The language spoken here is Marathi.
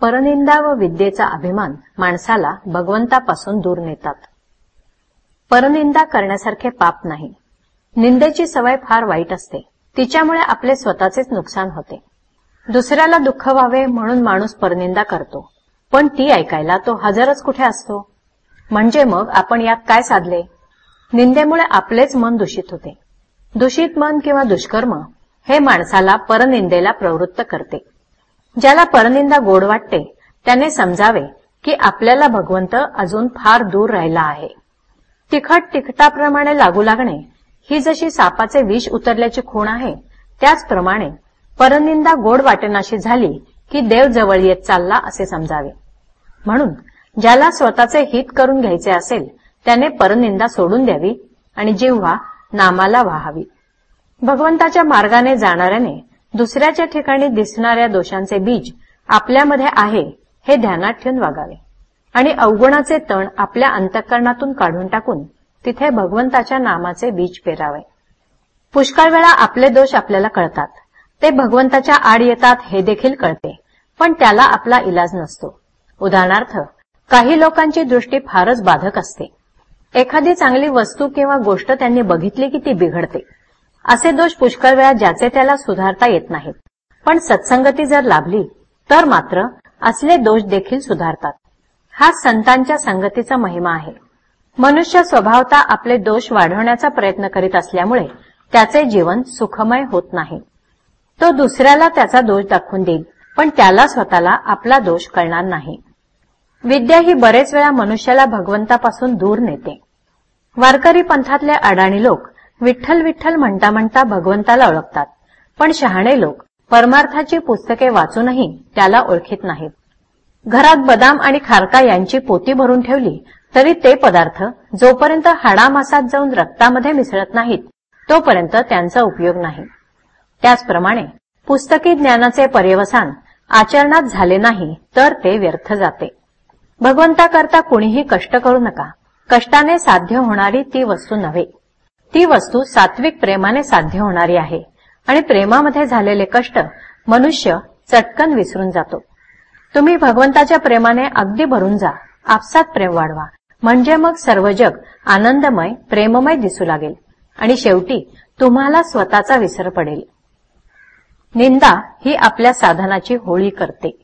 परनिंदा व विद्येचा अभिमान माणसाला भगवंतापासून दूर नेतात. परनिंदा करण्यासारखे पाप नाही. निंदेची सवय फार वाईट असते. तिच्यामुळे आपले स्वतःचेच नुकसान होते. दुसऱ्याला दुःख व्हावे म्हणून माणूस परनिंदा करतो. पण ती ऐकायला तो हजरच कुठे असतो? म्हणजे मग आपण यात काय साधले? निंदेमुळे आपलेच मन दूषित होते. दूषित मन किंवा दुष्कर्म हे माणसाला परनिंदेला प्रवृत्त करते. ज्याला परनिंदा गोड वाटते त्याने समजावे की आपल्याला भगवंत अजून फार दूर राहिला आहे. तिखट तिखटाप्रमाणे लागू लागणे ही जशी सापाचे विष उतरल्याची खूण आहे त्याचप्रमाणे परनिंदा गोड वाटेनाशी झाली की देव जवळ येत चालला असे समजावे. म्हणून ज्याला स्वतःचे हित करून घ्यायचे असेल त्याने परनिंदा सोडून द्यावी आणि जिव्हा नामाला वाहावी. भगवंताच्या मार्गाने जाणाऱ्याने दुसऱ्याच्या ठिकाणी दिसणाऱ्या दोषांचे बीज आपल्यामध्ये आहे हे ध्यानात ठेवून वागावे. आणि अवगुणाचे तण आपल्या अंतःकरणातून काढून टाकून तिथे भगवंताच्या नामाचे बीज पेरावे. पुष्कळ वेळा आपले दोष आपल्याला कळतात. ते भगवंताच्या आड येतात हे देखील कळते. पण त्याला आपला इलाज नसतो. उदाहरणार्थ काही लोकांची दृष्टी फारच बाधक असते. एखादी चांगली वस्तू किंवा गोष्ट त्यांनी बघितली की ती बिघडते. असे दोष पुष्कळ वेळा ज्याचे त्याला सुधारता येत नाहीत. पण सत्संगती जर लाभली तर मात्र असले दोष देखील सुधारतात. हा संतांच्या संगतीचा महिमा आहे. मनुष्य स्वभावता आपले दोष वाढवण्याचा प्रयत्न करीत असल्यामुळे त्याचे जीवन सुखमय होत नाही. तो दुसऱ्याला त्याचा दोष दाखवून देईल पण त्याला स्वतःला आपला दोष कळणार नाही. विद्या ही बरेच वेळा मनुष्याला भगवंतापासून दूर नेते. वारकरी पंथातले अडाणी लोक विठ्ठल विठ्ठल म्हणता म्हणता भगवंताला ओळखतात. पण शहाणे लोक परमार्थाची पुस्तके वाचूनही त्याला ओळखीत नाहीत. घरात बदाम आणि खारका यांची पोती भरून ठेवली तरी ते पदार्थ जोपर्यंत हाडामासात जाऊन रक्तामध्ये मिसळत नाहीत तोपर्यंत त्यांचा उपयोग नाही. त्याचप्रमाणे पुस्तकी ज्ञानाचे पर्यवसान आचरणात झाले नाही तर ते व्यर्थ जाते. भगवंताकरता कुणीही कष्ट करू नका. कष्टाने साध्य होणारी ती वस्तू नव्हे. ती वस्तू सात्विक प्रेमाने साध्य होणारी आहे. आणि प्रेमामध्ये झालेले कष्ट मनुष्य चटकन विसरून जातो. तुम्ही भगवंताच्या प्रेमाने अगदी भरून जा. आपसात प्रेम वाढवा. म्हणजे मग सर्व जग आनंदमय प्रेममय दिसू लागेल. आणि शेवटी तुम्हाला स्वतःचा विसर पडेल. निंदा ही आपल्या साधनाची होळी करते.